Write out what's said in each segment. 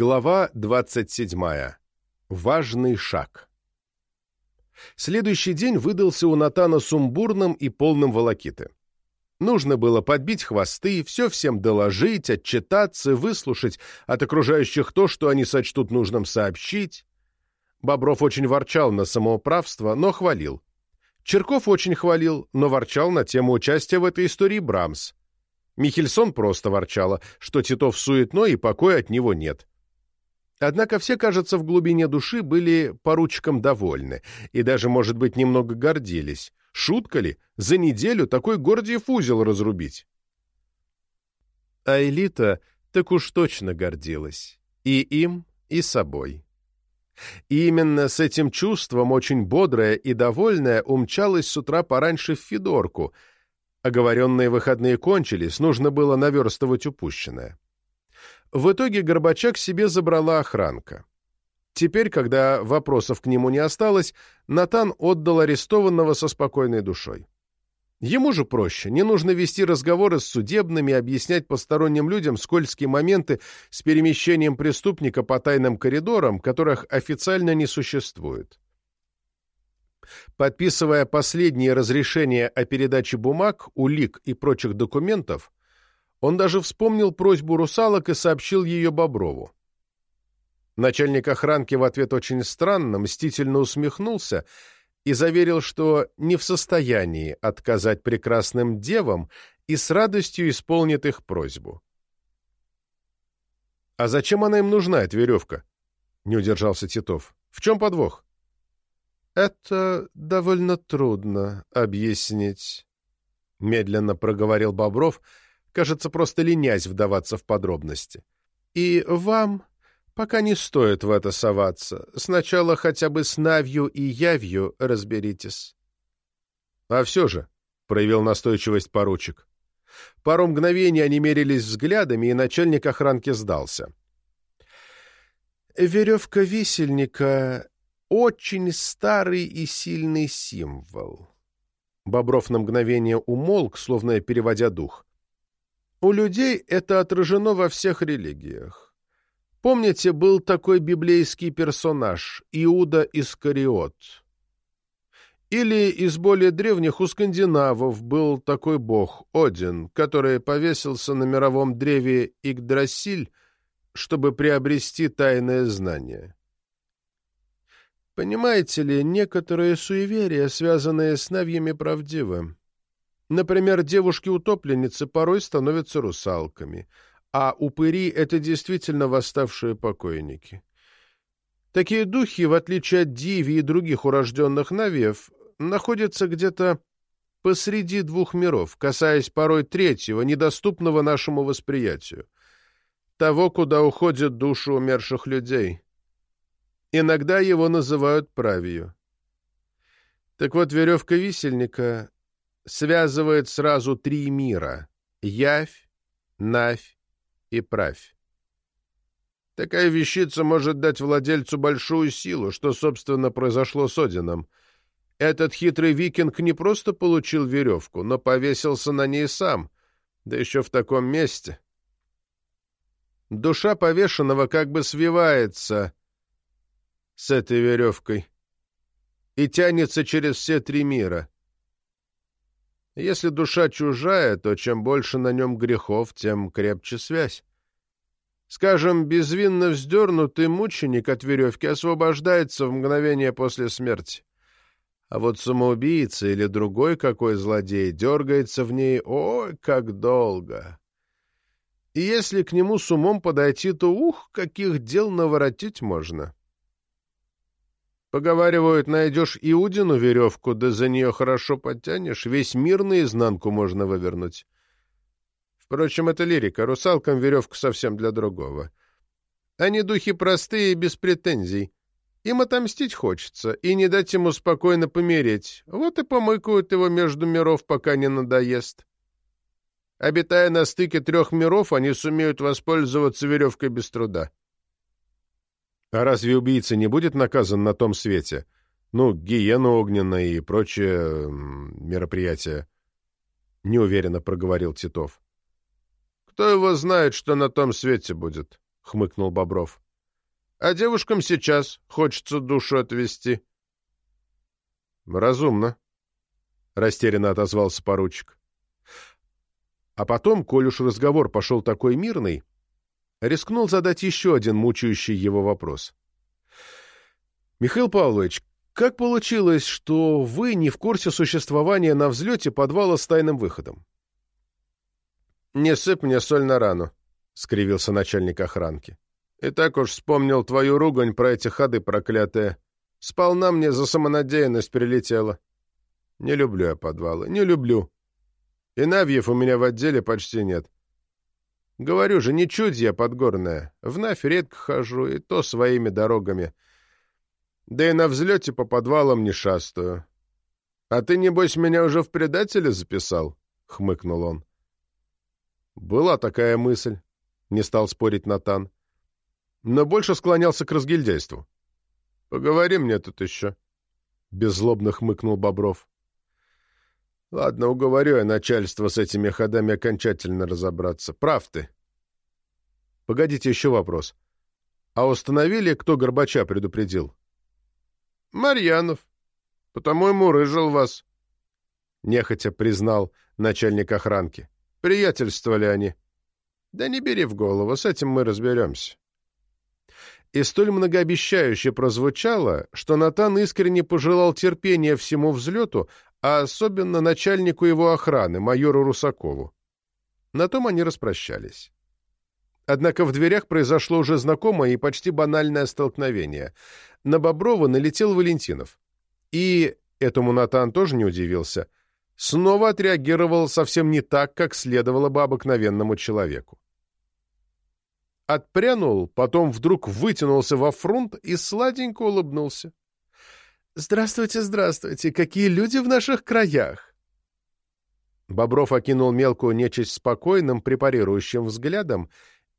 Глава 27. Важный шаг. Следующий день выдался у Натана сумбурным и полным волокиты. Нужно было подбить хвосты, все всем доложить, отчитаться, выслушать от окружающих то, что они сочтут нужным сообщить. Бобров очень ворчал на самоуправство, но хвалил. Черков очень хвалил, но ворчал на тему участия в этой истории Брамс. Михельсон просто ворчала, что Титов суетной и покоя от него нет. Однако все, кажется, в глубине души были поручиком довольны и даже, может быть, немного гордились. Шутка ли, за неделю такой Гордиев узел разрубить? А элита так уж точно гордилась. И им, и собой. И именно с этим чувством, очень бодрая и довольная, умчалась с утра пораньше в Федорку. Оговоренные выходные кончились, нужно было наверстывать упущенное. В итоге Горбачак себе забрала охранка. Теперь, когда вопросов к нему не осталось, Натан отдал арестованного со спокойной душой. Ему же проще, не нужно вести разговоры с судебными, объяснять посторонним людям скользкие моменты с перемещением преступника по тайным коридорам, которых официально не существует. Подписывая последние разрешения о передаче бумаг, улик и прочих документов, он даже вспомнил просьбу русалок и сообщил ее Боброву. Начальник охранки в ответ очень странно, мстительно усмехнулся и заверил, что не в состоянии отказать прекрасным девам и с радостью исполнит их просьбу. «А зачем она им нужна, эта веревка?» — не удержался Титов. «В чем подвох?» «Это довольно трудно объяснить», — медленно проговорил Бобров, — Кажется, просто ленясь вдаваться в подробности. И вам пока не стоит в это соваться. Сначала хотя бы с Навью и Явью разберитесь. — А все же, — проявил настойчивость поручик. Пару мгновений они мерились взглядами, и начальник охранки сдался. «Веревка висельника — очень старый и сильный символ». Бобров на мгновение умолк, словно переводя дух. У людей это отражено во всех религиях. Помните, был такой библейский персонаж Иуда Искариот? Или из более древних у скандинавов был такой бог Один, который повесился на мировом древе Игдрасиль, чтобы приобрести тайное знание. Понимаете ли, некоторые суеверия, связанные с навьями, правдивы. Например, девушки-утопленницы порой становятся русалками, а упыри — это действительно восставшие покойники. Такие духи, в отличие от Диви и других урожденных навев, находятся где-то посреди двух миров, касаясь порой третьего, недоступного нашему восприятию, того, куда уходит души умерших людей. Иногда его называют правью. Так вот, веревка висельника связывает сразу три мира — явь, навь и правь. Такая вещица может дать владельцу большую силу, что, собственно, произошло с Одином. Этот хитрый викинг не просто получил веревку, но повесился на ней сам, да еще в таком месте. Душа повешенного как бы свивается с этой веревкой и тянется через все три мира — если душа чужая, то чем больше на нем грехов, тем крепче связь. Скажем, безвинно вздернутый мученик от веревки освобождается в мгновение после смерти. А вот самоубийца или другой какой злодей дергается в ней, ой, как долго. И если к нему с умом подойти, то ух, каких дел наворотить можно. Поговаривают, найдешь Иудину веревку, да за нее хорошо подтянешь, весь мир наизнанку можно вывернуть. Впрочем, это лирика, русалкам веревка совсем для другого. Они духи простые и без претензий. Им отомстить хочется и не дать ему спокойно помереть. Вот и помыкают его между миров, пока не надоест. Обитая на стыке трех миров, они сумеют воспользоваться веревкой без труда. А разве убийца не будет наказан на том свете? Ну, гиена огненная и прочие мероприятия. Неуверенно проговорил Титов. Кто его знает, что на том свете будет? Хмыкнул Бобров. а девушкам сейчас хочется душу отвести. Разумно, — растерянно отозвался поручик. А потом, коль уж разговор пошел такой мирный, рискнул задать еще один мучающий его вопрос. «Михаил Павлович, как получилось, что вы не в курсе существования на взлете подвала с тайным выходом?» «Не сыпь мне соль на рану», — скривился начальник охранки. «И так уж вспомнил твою ругань про эти ходы проклятые. Сполна мне за самонадеянность прилетела. Не люблю я подвалы, не люблю. И навьев у меня в отделе почти нет. Говорю же, не чуть я подгорная. В Навь редко хожу, и то своими дорогами. Да и на взлете по подвалам не шастаю. А ты, небось, меня уже в предателя записал? — хмыкнул он. Была такая мысль, — не стал спорить Натан. Но больше склонялся к разгильдяйству. — Поговори мне тут еще. — беззлобно хмыкнул Бобров. Ладно, уговорю я начальство с этими ходами окончательно разобраться. Прав ты. Погодите, еще вопрос. А установили, кто Горбача предупредил? Марьянов. Потому ему рыжил вас. Нехотя признал начальник охранки. Приятельствовали они. Да не бери в голову, с этим мы разберемся. И столь многообещающе прозвучало, что Натан искренне пожелал терпения всему взлету, а особенно начальнику его охраны, майору Русакову. На том они распрощались. Однако в дверях произошло уже знакомое и почти банальное столкновение. На Боброва налетел Валентинов. И, этому Натан тоже не удивился, снова отреагировал совсем не так, как следовало бы обыкновенному человеку. Отпрянул, потом вдруг вытянулся во фронт и сладенько улыбнулся. «Здравствуйте, здравствуйте! Какие люди в наших краях!» Бобров окинул мелкую нечисть спокойным, препарирующим взглядом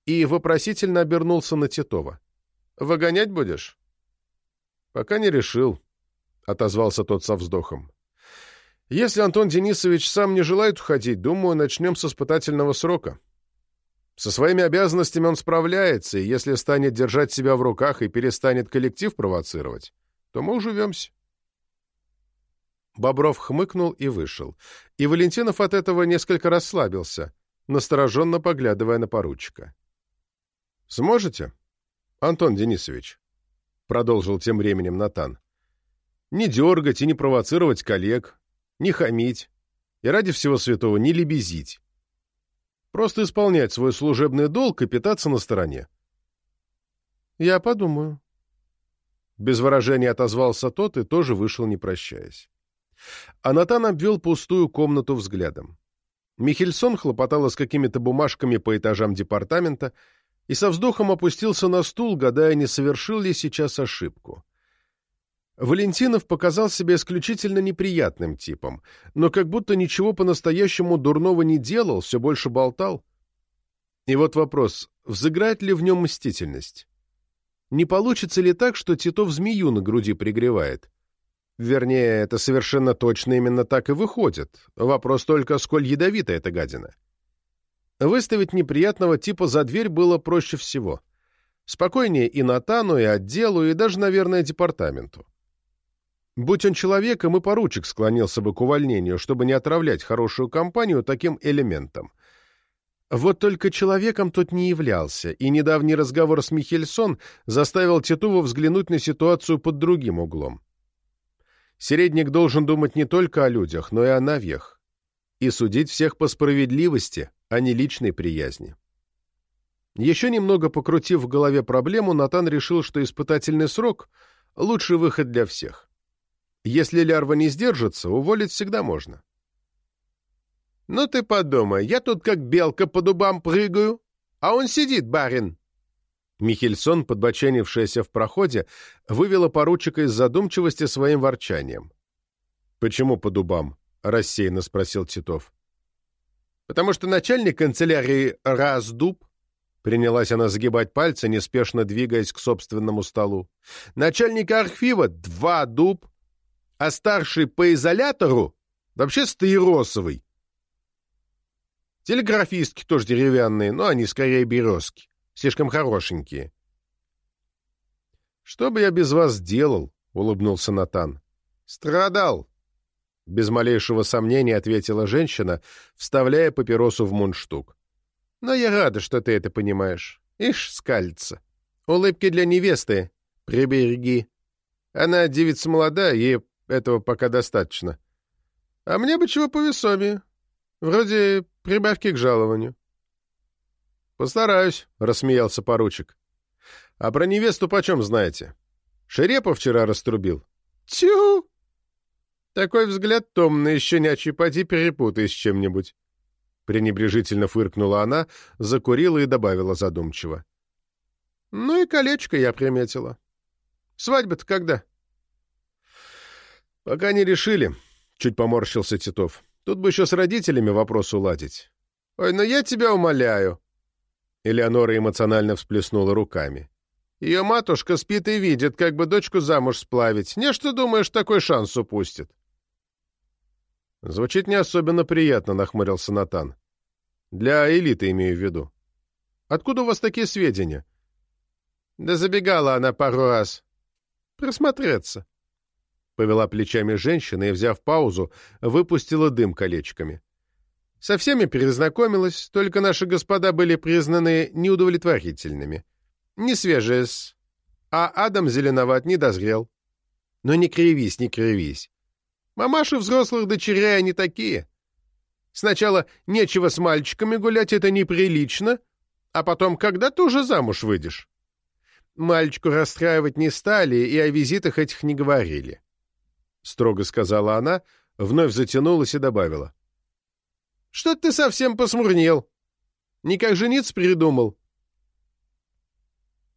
и вопросительно обернулся на Титова. «Выгонять будешь?» «Пока не решил», — отозвался тот со вздохом. «Если Антон Денисович сам не желает уходить, думаю, начнем с испытательного срока. Со своими обязанностями он справляется, и если станет держать себя в руках и перестанет коллектив провоцировать, то мы уживемся. Бобров хмыкнул и вышел. И Валентинов от этого несколько расслабился, настороженно поглядывая на поручика. — Сможете, Антон Денисович? — продолжил тем временем Натан. — Не дергать и не провоцировать коллег, не хамить и ради всего святого не лебезить. Просто исполнять свой служебный долг и питаться на стороне. — Я подумаю, без выражения отозвался тот и тоже вышел, не прощаясь. Анатан обвел пустую комнату взглядом. Михельсон хлопотала с какими-то бумажками по этажам департамента и со вздохом опустился на стул, гадая, не совершил ли сейчас ошибку. Валентинов показал себя исключительно неприятным типом, но как будто ничего по-настоящему дурного не делал, все больше болтал. И вот вопрос, взыграет ли в нем мстительность? Не получится ли так, что Титов змею на груди пригревает? Вернее, это совершенно точно именно так и выходит. Вопрос только, сколь ядовита эта гадина. Выставить неприятного типа за дверь было проще всего. Спокойнее и Натану, и отделу, и даже, наверное, департаменту. Будь он человеком, и поручик склонился бы к увольнению, чтобы не отравлять хорошую компанию таким элементом. Вот только человеком тот не являлся, и недавний разговор с Михельсон заставил Титова взглянуть на ситуацию под другим углом. Середник должен думать не только о людях, но и о навьях, и судить всех по справедливости, а не личной приязни. Еще немного покрутив в голове проблему, Натан решил, что испытательный срок — лучший выход для всех. Если лярва не сдержится, уволить всегда можно. «Ну ты подумай, я тут как белка по дубам прыгаю, а он сидит, барин!» Михельсон, подбоченившаяся в проходе, вывела поручика из задумчивости своим ворчанием. «Почему по дубам?» — рассеянно спросил Титов. «Потому что начальник канцелярии раз дуб», — принялась она загибать пальцы, неспешно двигаясь к собственному столу. «Начальник архива — два дуб, а старший по изолятору вообще стаиросовый. Телеграфистки тоже деревянные, но они скорее березки. Слишком хорошенькие. «Что бы я без вас делал?» — улыбнулся Натан. «Страдал!» — без малейшего сомнения ответила женщина, вставляя папиросу в мундштук. «Но я рада, что ты это понимаешь. Ишь, скальца. Улыбки для невесты. Прибереги. Она девица молодая, ей этого пока достаточно. А мне бы чего повесомее. Вроде прибавки к жалованию». «Постараюсь», — рассмеялся поручик. «А про невесту почем знаете? Шерепа вчера раструбил». «Тю!» «Такой взгляд томный, щенячий, поди перепутай с чем-нибудь». Пренебрежительно фыркнула она, закурила и добавила задумчиво. «Ну и колечко я приметила. Свадьба-то когда?» «Пока не решили», — чуть поморщился Титов. «Тут бы еще с родителями вопрос уладить». «Ой, ну я тебя умоляю», Элеонора эмоционально всплеснула руками. «Ее матушка спит и видит, как бы дочку замуж сплавить. Не что думаешь, такой шанс упустит?» «Звучит не особенно приятно», — нахмурился Натан. «Для элиты имею в виду. Откуда у вас такие сведения?» «Да забегала она пару раз. Присмотреться». Повела плечами женщина и, взяв паузу, выпустила дым колечками. Со всеми перезнакомилась, только наши господа были признаны неудовлетворительными. Не свежие -с. А Адам зеленоват не дозрел. Но не кривись, не кривись. Мамаши взрослых дочерей они такие. Сначала нечего с мальчиками гулять, это неприлично, а потом когда ты уже замуж выйдешь? Мальчику расстраивать не стали и о визитах этих не говорили. Строго сказала она, вновь затянулась и добавила. Что ты совсем посмурнел? Никак жениться придумал?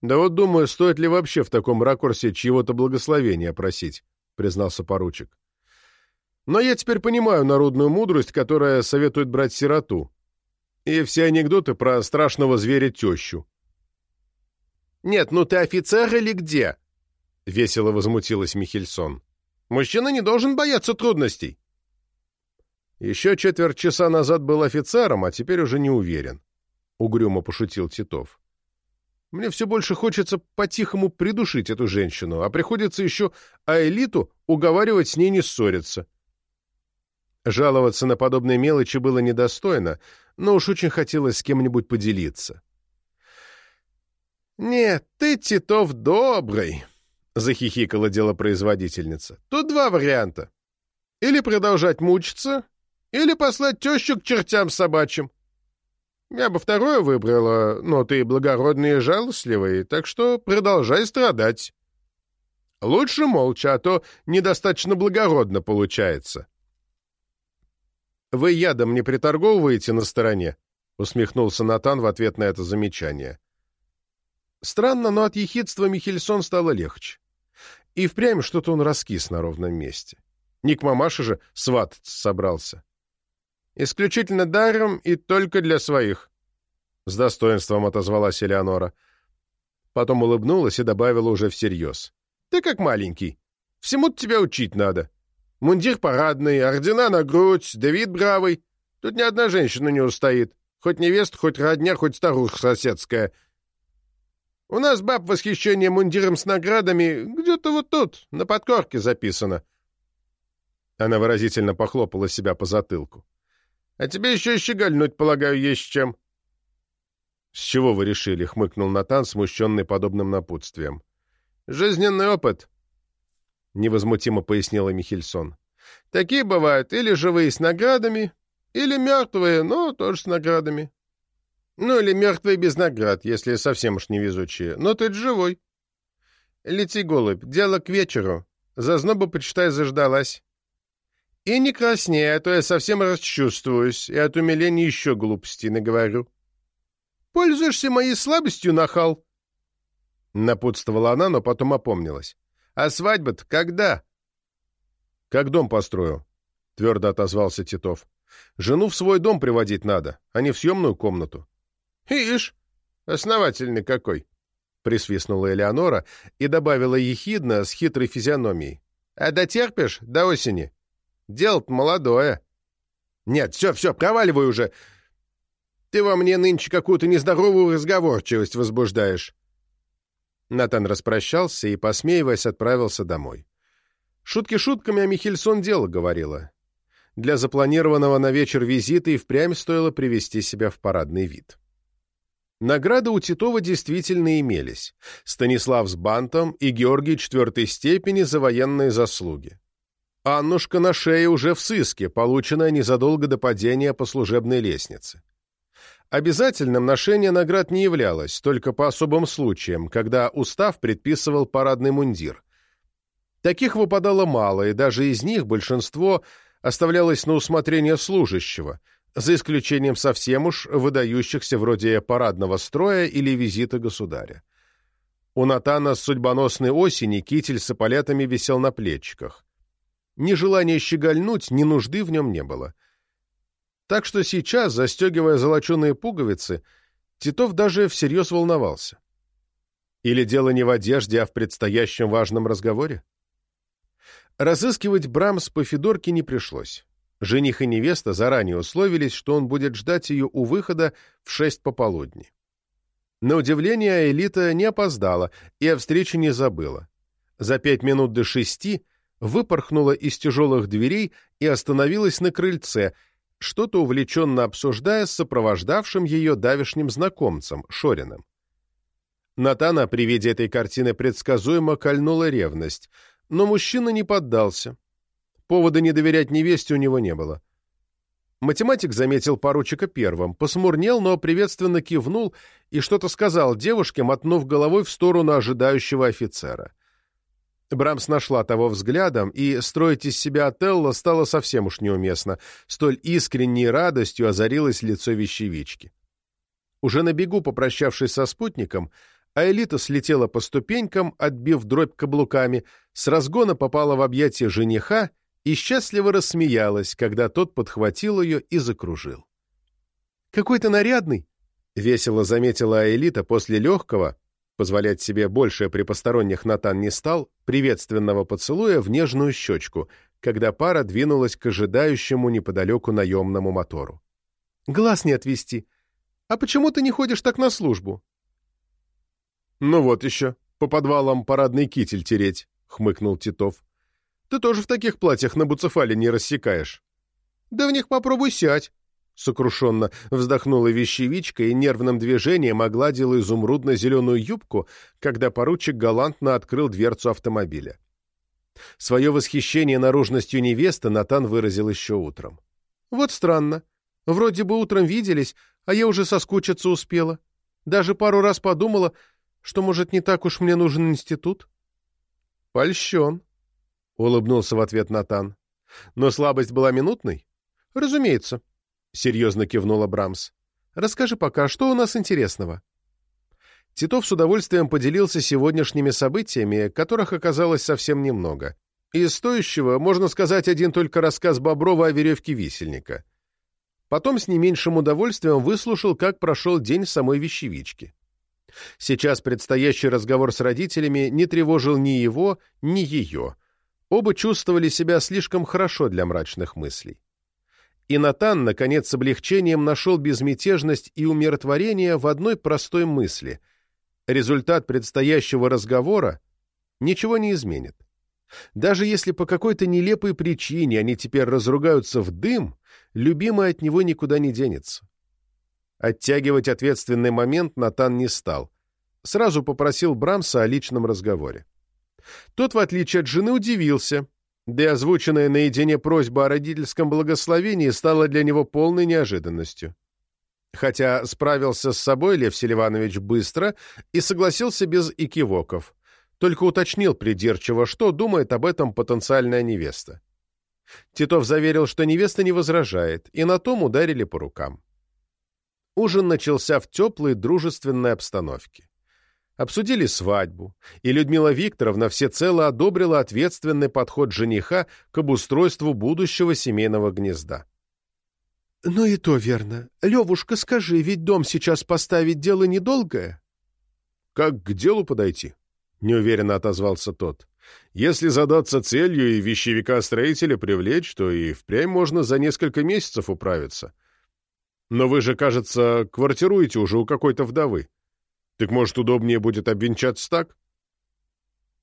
Да вот думаю, стоит ли вообще в таком ракурсе чьего-то благословения просить, признался поручик. Но я теперь понимаю народную мудрость, которая советует брать сироту. И все анекдоты про страшного зверя-тещу. «Нет, ну ты офицер или где?» — весело возмутилась Михельсон. «Мужчина не должен бояться трудностей». Еще четверть часа назад был офицером, а теперь уже не уверен. Угрюмо пошутил Титов. Мне все больше хочется по-тихому придушить эту женщину, а приходится еще Аэлиту уговаривать с ней не ссориться. Жаловаться на подобные мелочи было недостойно, но уж очень хотелось с кем-нибудь поделиться. «Нет, ты, Титов, добрый!» — захихикала делопроизводительница. «Тут два варианта. Или продолжать мучиться, или послать тещу к чертям собачьим. Я бы второе выбрала, но ты благородный и жалостливый, так что продолжай страдать. Лучше молча, а то недостаточно благородно получается. «Вы ядом не приторговываете на стороне?» — усмехнулся Натан в ответ на это замечание. Странно, но от ехидства Михельсон стало легче. И впрямь что-то он раскис на ровном месте. Не к мамаше же свататься собрался. Исключительно даром и только для своих. С достоинством отозвалась Элеонора. Потом улыбнулась и добавила уже всерьез. Ты как маленький. Всему тебя учить надо. Мундир парадный, ордена на грудь, Давид бравый. Тут ни одна женщина не устоит. Хоть невеста, хоть родня, хоть старуха соседская. У нас баб восхищение мундиром с наградами где-то вот тут, на подкорке записано. Она выразительно похлопала себя по затылку. А тебе еще и щегольнуть, полагаю, есть чем. — С чего вы решили? — хмыкнул Натан, смущенный подобным напутствием. — Жизненный опыт, — невозмутимо пояснила Михельсон. — Такие бывают или живые с наградами, или мертвые, но тоже с наградами. Ну, или мертвые без наград, если совсем уж невезучие. Но ты живой. Лети, голубь, дело к вечеру. Зазнобу, почитай, заждалась. И не краснее, а то я совсем расчувствуюсь, и от умиления еще глупостей наговорю. Пользуешься моей слабостью, нахал? Напутствовала она, но потом опомнилась. А свадьба-то когда? Как дом построю, твердо отозвался Титов. Жену в свой дом приводить надо, а не в съемную комнату. Ишь, основательный какой! Присвистнула Элеонора и добавила ехидно с хитрой физиономией. А дотерпишь до осени? Дело-то молодое. Нет, все, все, проваливай уже. Ты во мне нынче какую-то нездоровую разговорчивость возбуждаешь. Натан распрощался и, посмеиваясь, отправился домой. Шутки шутками, а Михельсон дело говорила. Для запланированного на вечер визита и впрямь стоило привести себя в парадный вид. Награды у Титова действительно имелись. Станислав с бантом и Георгий четвертой степени за военные заслуги. Аннушка на шее уже в сыске, полученная незадолго до падения по служебной лестнице. Обязательным ношение наград не являлось, только по особым случаям, когда устав предписывал парадный мундир. Таких выпадало мало, и даже из них большинство оставлялось на усмотрение служащего – за исключением совсем уж выдающихся вроде парадного строя или визита государя. У Натана с судьбоносной осени китель с эполетами висел на плечиках. Ни желания щегольнуть, ни нужды в нем не было. Так что сейчас, застегивая золоченые пуговицы, Титов даже всерьез волновался. Или дело не в одежде, а в предстоящем важном разговоре? Разыскивать Брамс по Федорке не пришлось. Жених и невеста заранее условились, что он будет ждать ее у выхода в шесть пополудни. На удивление, Элита не опоздала и о встрече не забыла. За пять минут до шести выпорхнула из тяжелых дверей и остановилась на крыльце, что-то увлеченно обсуждая с сопровождавшим ее давешним знакомцем, Шориным. Натана при виде этой картины предсказуемо кольнула ревность, но мужчина не поддался, Повода не доверять невесте у него не было. Математик заметил поручика первым, посмурнел, но приветственно кивнул и что-то сказал девушке, мотнув головой в сторону ожидающего офицера. Брамс нашла того взглядом, и строить из себя Отелло стало совсем уж неуместно. Столь искренней радостью озарилось лицо вещевички. Уже на бегу, попрощавшись со спутником, Аэлита слетела по ступенькам, отбив дробь каблуками, с разгона попала в объятия жениха и счастливо рассмеялась, когда тот подхватил ее и закружил. «Какой ты нарядный!» — весело заметила Аэлита после легкого, позволять себе большее при посторонних Натан не стал, приветственного поцелуя в нежную щечку, когда пара двинулась к ожидающему неподалеку наемному мотору. «Глаз не отвести. А почему ты не ходишь так на службу?» «Ну вот еще, по подвалам парадный китель тереть», — хмыкнул Титов. Ты тоже в таких платьях на буцефале не рассекаешь. Да в них попробуй сядь. Сокрушенно вздохнула вещевичка и нервным движением огладила изумрудно-зеленую юбку, когда поручик галантно открыл дверцу автомобиля. Свое восхищение наружностью невесты Натан выразил еще утром. «Вот странно. Вроде бы утром виделись, а я уже соскучиться успела. Даже пару раз подумала, что, может, не так уж мне нужен институт». «Польщен», — улыбнулся в ответ Натан. «Но слабость была минутной?» «Разумеется», — серьезно кивнула Брамс. «Расскажи пока, что у нас интересного?» Титов с удовольствием поделился сегодняшними событиями, которых оказалось совсем немного. Из стоящего, можно сказать, один только рассказ Боброва о веревке висельника. Потом с не меньшим удовольствием выслушал, как прошел день самой вещевички. Сейчас предстоящий разговор с родителями не тревожил ни его, ни ее. Оба чувствовали себя слишком хорошо для мрачных мыслей. И Натан, наконец, с облегчением нашел безмятежность и умиротворение в одной простой мысли. Результат предстоящего разговора ничего не изменит. Даже если по какой-то нелепой причине они теперь разругаются в дым, любимый от него никуда не денется. Оттягивать ответственный момент Натан не стал. Сразу попросил Брамса о личном разговоре. Тот, в отличие от жены, удивился, да и озвученная наедине просьба о родительском благословении стала для него полной неожиданностью. Хотя справился с собой Лев Селиванович быстро и согласился без икивоков, только уточнил придирчиво, что думает об этом потенциальная невеста. Титов заверил, что невеста не возражает, и на том ударили по рукам. Ужин начался в теплой, дружественной обстановке обсудили свадьбу, и Людмила Викторовна всецело одобрила ответственный подход жениха к обустройству будущего семейного гнезда. «Ну и то верно. Левушка, скажи, ведь дом сейчас поставить дело недолгое?» «Как к делу подойти?» — неуверенно отозвался тот. «Если задаться целью и вещевика-строителя привлечь, то и впрямь можно за несколько месяцев управиться. Но вы же, кажется, квартируете уже у какой-то вдовы». Так, может, удобнее будет обвенчаться так?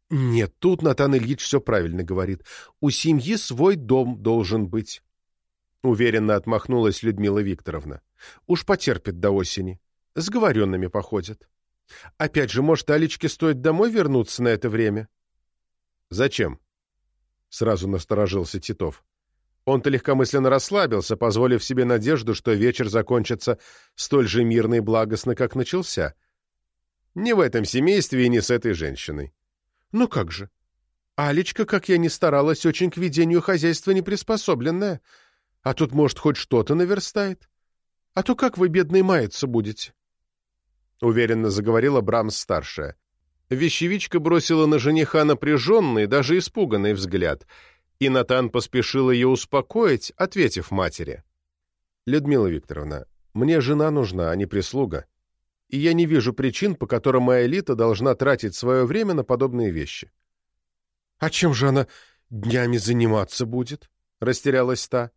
Нет, тут Натан Ильич все правильно говорит. У семьи свой дом должен быть. Уверенно отмахнулась Людмила Викторовна. Уж потерпит до осени. С говоренными походят. Опять же, может, Алечке стоит домой вернуться на это время? Зачем? Сразу насторожился Титов. Он-то легкомысленно расслабился, позволив себе надежду, что вечер закончится столь же мирно и благостно, как начался. Не в этом семействе и не с этой женщиной. Ну как же? Алечка, как я ни старалась, очень к ведению хозяйства не приспособленная. А тут, может, хоть что-то наверстает. А то как вы, бедный, маяться будете? Уверенно заговорила Брамс-старшая. Вещевичка бросила на жениха напряженный, даже испуганный взгляд, и Натан поспешил ее успокоить, ответив матери. «Людмила Викторовна, мне жена нужна, а не прислуга и я не вижу причин, по которым моя элита должна тратить свое время на подобные вещи. — А чем же она днями заниматься будет? — растерялась та.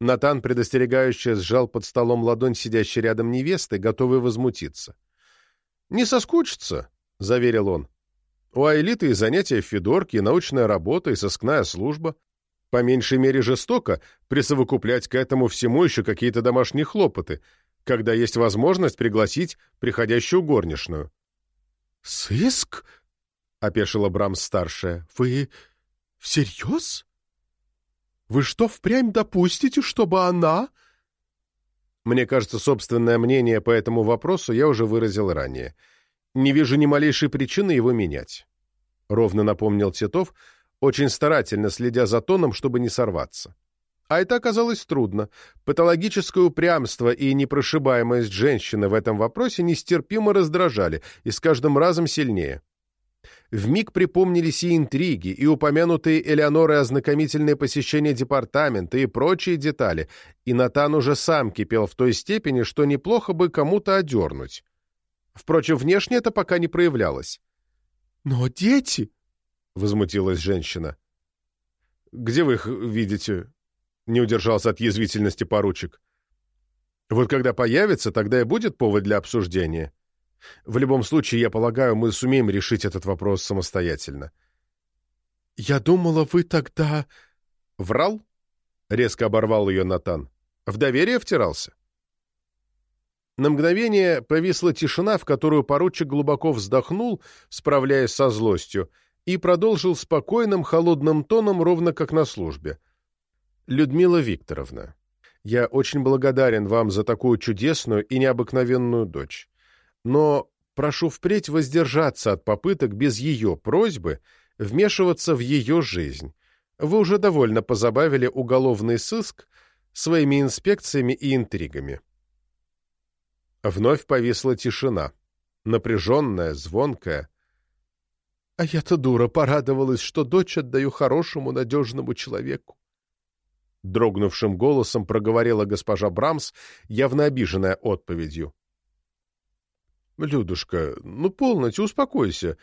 Натан предостерегающе сжал под столом ладонь сидящей рядом невесты, готовый возмутиться. — Не соскучится, — заверил он. — У Аэлиты и занятия в Федорке, и научная работа, и сыскная служба. По меньшей мере жестоко присовокуплять к этому всему еще какие-то домашние хлопоты — когда есть возможность пригласить приходящую горничную. «Сыск?» — опешила Брамс-старшая. «Вы всерьез? Вы что, впрямь допустите, чтобы она...» Мне кажется, собственное мнение по этому вопросу я уже выразил ранее. Не вижу ни малейшей причины его менять. Ровно напомнил Титов, очень старательно следя за тоном, чтобы не сорваться. А это оказалось трудно. Патологическое упрямство и непрошибаемость женщины в этом вопросе нестерпимо раздражали, и с каждым разом сильнее. Вмиг припомнились и интриги, и упомянутые Элеонорой ознакомительные посещения департамента, и прочие детали, и Натан уже сам кипел в той степени, что неплохо бы кому-то одернуть. Впрочем, внешне это пока не проявлялось. «Но дети...» — возмутилась женщина. «Где вы их видите?» Не удержался от язвительности поручик. Вот когда появится, тогда и будет повод для обсуждения. В любом случае, я полагаю, мы сумеем решить этот вопрос самостоятельно. «Я думала, вы тогда...» «Врал?» — резко оборвал ее Натан. «В доверие втирался?» На мгновение повисла тишина, в которую поручик глубоко вздохнул, справляясь со злостью, и продолжил спокойным, холодным тоном, ровно как на службе. — Людмила Викторовна, я очень благодарен вам за такую чудесную и необыкновенную дочь. Но прошу впредь воздержаться от попыток без ее просьбы вмешиваться в ее жизнь. Вы уже довольно позабавили уголовный сыск своими инспекциями и интригами. Вновь повисла тишина, напряженная, звонкая. А я-то дура порадовалась, что дочь отдаю хорошему, надежному человеку. — дрогнувшим голосом проговорила госпожа Брамс, явно обиженная отповедью. «Людушка, ну полноте, успокойся!»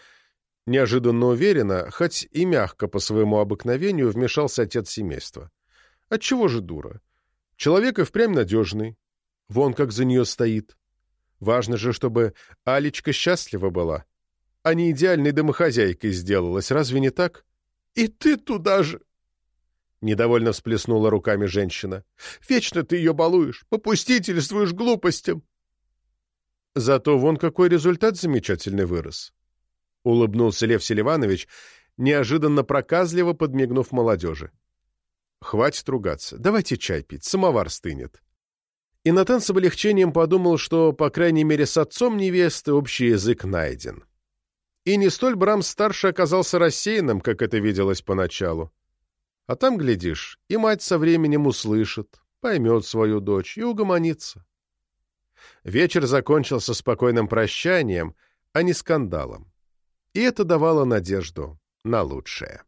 Неожиданно уверенно, хоть и мягко по своему обыкновению, вмешался отец семейства. «Отчего же дура? Человек и впрямь надежный. Вон как за нее стоит. Важно же, чтобы Алечка счастлива была, а не идеальной домохозяйкой сделалась, разве не так? И ты туда же!» — недовольно всплеснула руками женщина. «Вечно ты ее балуешь, попустительствуешь глупостям!» «Зато вон какой результат замечательный вырос!» — улыбнулся Лев Селиванович, неожиданно проказливо подмигнув молодежи. «Хватит ругаться. Давайте чай пить, самовар стынет». И Натан с облегчением подумал, что, по крайней мере, с отцом невесты общий язык найден. И не столь Брамс-старший оказался рассеянным, как это виделось поначалу. А там, глядишь, и мать со временем услышит, поймет свою дочь и угомонится. Вечер закончился спокойным прощанием, а не скандалом. И это давало надежду на лучшее.